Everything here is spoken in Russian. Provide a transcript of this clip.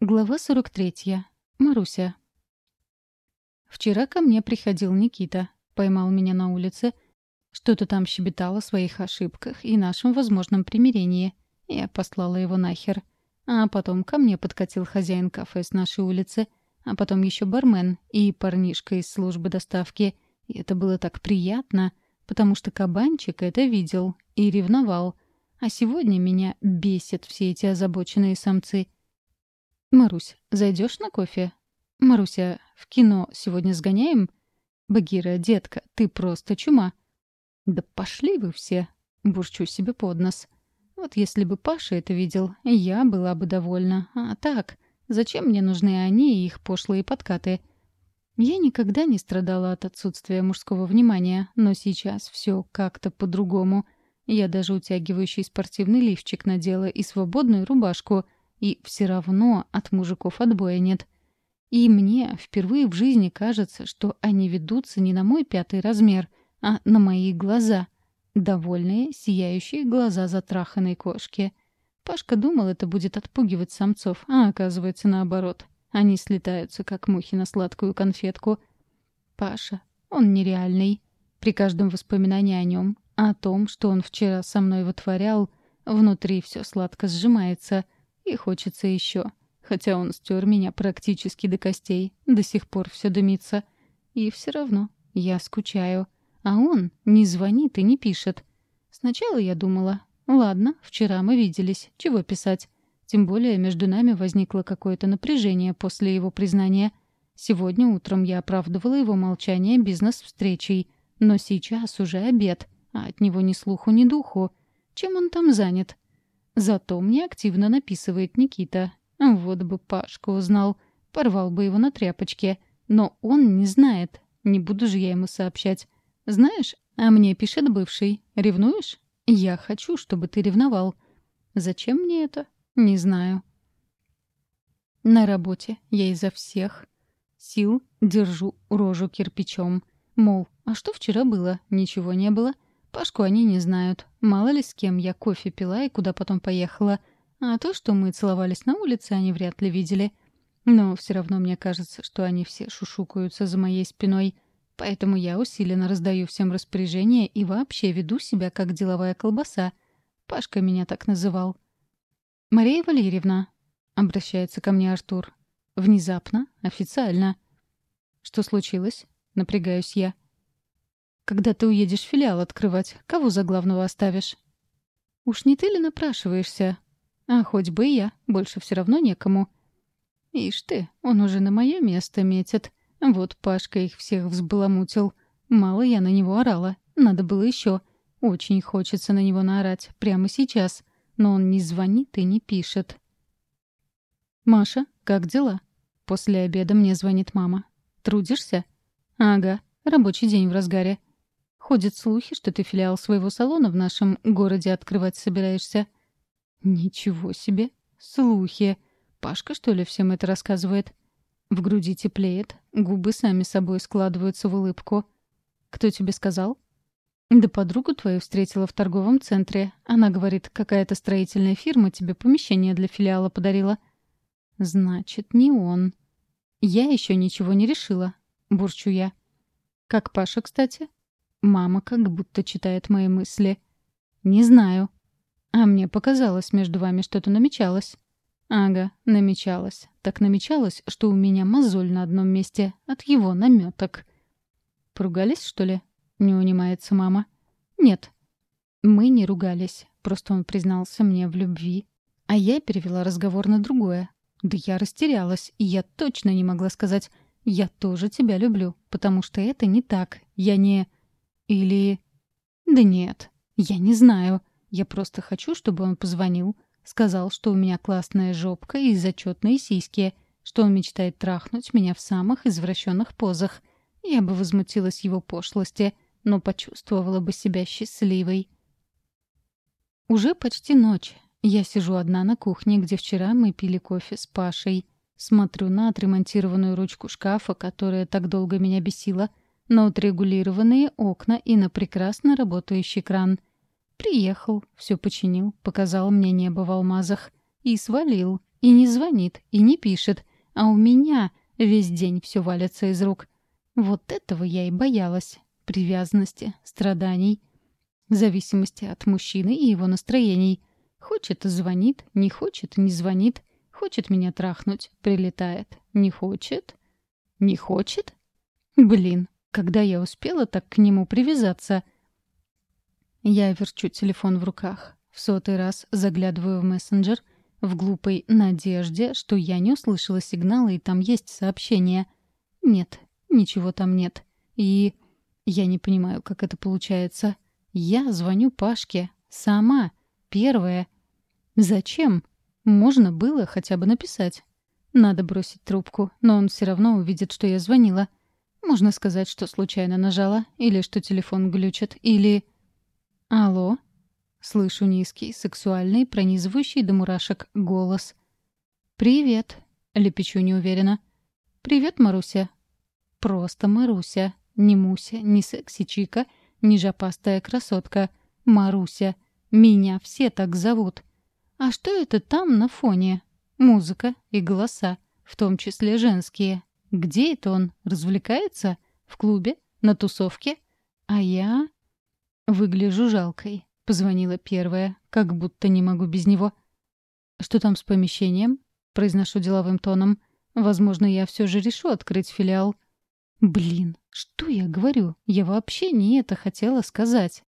Глава 43. Маруся. Вчера ко мне приходил Никита. Поймал меня на улице. Что-то там щебетал о своих ошибках и нашем возможном примирении. Я послала его нахер. А потом ко мне подкатил хозяин кафе с нашей улицы. А потом еще бармен и парнишка из службы доставки. И это было так приятно, потому что кабанчик это видел и ревновал. А сегодня меня бесят все эти озабоченные самцы — «Марусь, зайдешь на кофе?» «Маруся, в кино сегодня сгоняем?» «Багира, детка, ты просто чума!» «Да пошли вы все!» — бурчу себе под нос. «Вот если бы Паша это видел, я была бы довольна. А так, зачем мне нужны они и их пошлые подкаты?» Я никогда не страдала от отсутствия мужского внимания, но сейчас все как-то по-другому. Я даже утягивающий спортивный лифчик надела и свободную рубашку — и все равно от мужиков отбоя нет И мне впервые в жизни кажется, что они ведутся не на мой пятый размер, а на мои глаза. Довольные, сияющие глаза затраханной кошки. Пашка думал, это будет отпугивать самцов, а оказывается наоборот. Они слетаются, как мухи на сладкую конфетку. Паша, он нереальный. При каждом воспоминании о нем, о том, что он вчера со мной вытворял, внутри все сладко сжимается — и хочется еще. Хотя он стер меня практически до костей. До сих пор все дымится. И все равно я скучаю. А он не звонит и не пишет. Сначала я думала, ладно, вчера мы виделись, чего писать. Тем более между нами возникло какое-то напряжение после его признания. Сегодня утром я оправдывала его молчание бизнес-встречей. Но сейчас уже обед, Зато мне активно написывает Никита. Вот бы Пашка узнал. Порвал бы его на тряпочке. Но он не знает. Не буду же я ему сообщать. Знаешь, а мне пишет бывший. Ревнуешь? Я хочу, чтобы ты ревновал. Зачем мне это? Не знаю. На работе я изо всех сил держу рожу кирпичом. Мол, а что вчера было? Ничего не было. — Пашку они не знают. Мало ли с кем я кофе пила и куда потом поехала. А то, что мы целовались на улице, они вряд ли видели. Но все равно мне кажется, что они все шушукаются за моей спиной. Поэтому я усиленно раздаю всем распоряжения и вообще веду себя как деловая колбаса. Пашка меня так называл. «Мария Валерьевна», — обращается ко мне Артур. «Внезапно, официально». «Что случилось?» — напрягаюсь я. «Я...» Когда ты уедешь филиал открывать, кого за главного оставишь? Уж не ты ли напрашиваешься? А хоть бы и я, больше все равно некому. Ишь ты, он уже на мое место метит. Вот Пашка их всех взбаламутил. Мало я на него орала, надо было еще. Очень хочется на него наорать, прямо сейчас. Но он не звонит и не пишет. «Маша, как дела?» После обеда мне звонит мама. «Трудишься?» «Ага, рабочий день в разгаре. Ходят слухи, что ты филиал своего салона в нашем городе открывать собираешься». «Ничего себе! Слухи! Пашка, что ли, всем это рассказывает?» В груди теплеет, губы сами собой складываются в улыбку. «Кто тебе сказал?» «Да подругу твою встретила в торговом центре. Она говорит, какая-то строительная фирма тебе помещение для филиала подарила». «Значит, не он». «Я еще ничего не решила», — бурчу я. «Как Паша, кстати?» Мама как будто читает мои мысли. «Не знаю». «А мне показалось, между вами что-то намечалось». «Ага, намечалось. Так намечалось, что у меня мозоль на одном месте от его намёток. «Поругались, что ли?» — не унимается мама. «Нет». «Мы не ругались. Просто он признался мне в любви. А я перевела разговор на другое. Да я растерялась, и я точно не могла сказать «я тоже тебя люблю», потому что это не так. Я не...» Или... Да нет, я не знаю. Я просто хочу, чтобы он позвонил. Сказал, что у меня классная жопка и зачетные сиськи, что он мечтает трахнуть меня в самых извращенных позах. Я бы возмутилась его пошлости, но почувствовала бы себя счастливой. Уже почти ночь. Я сижу одна на кухне, где вчера мы пили кофе с Пашей. Смотрю на отремонтированную ручку шкафа, которая так долго меня бесила — на отрегулированные окна и на прекрасно работающий кран. Приехал, все починил, показал мне небо в алмазах. И свалил, и не звонит, и не пишет. А у меня весь день все валится из рук. Вот этого я и боялась. Привязанности, страданий, зависимости от мужчины и его настроений. Хочет — звонит, не хочет — не звонит. Хочет меня трахнуть — прилетает. Не хочет? Не хочет? Блин, когда я успела так к нему привязаться. Я верчу телефон в руках, в сотый раз заглядываю в мессенджер в глупой надежде, что я не услышала сигнала и там есть сообщение. Нет, ничего там нет. И я не понимаю, как это получается. Я звоню Пашке. Сама. Первая. Зачем? Можно было хотя бы написать. Надо бросить трубку, но он все равно увидит, что я звонила. Можно сказать, что случайно нажала, или что телефон глючит, или... Алло? Слышу низкий, сексуальный, пронизывающий до мурашек голос. «Привет!» — лепечу неуверенно. «Привет, Маруся!» «Просто Маруся. Не Муся, не секси-чика, не жопастая красотка. Маруся. Меня все так зовут. А что это там на фоне? Музыка и голоса, в том числе женские. Где это он? Развлекается? В клубе? На тусовке? А я... Выгляжу жалкой. Позвонила первая, как будто не могу без него. Что там с помещением? Произношу деловым тоном. Возможно, я все же решу открыть филиал. Блин, что я говорю? Я вообще не это хотела сказать.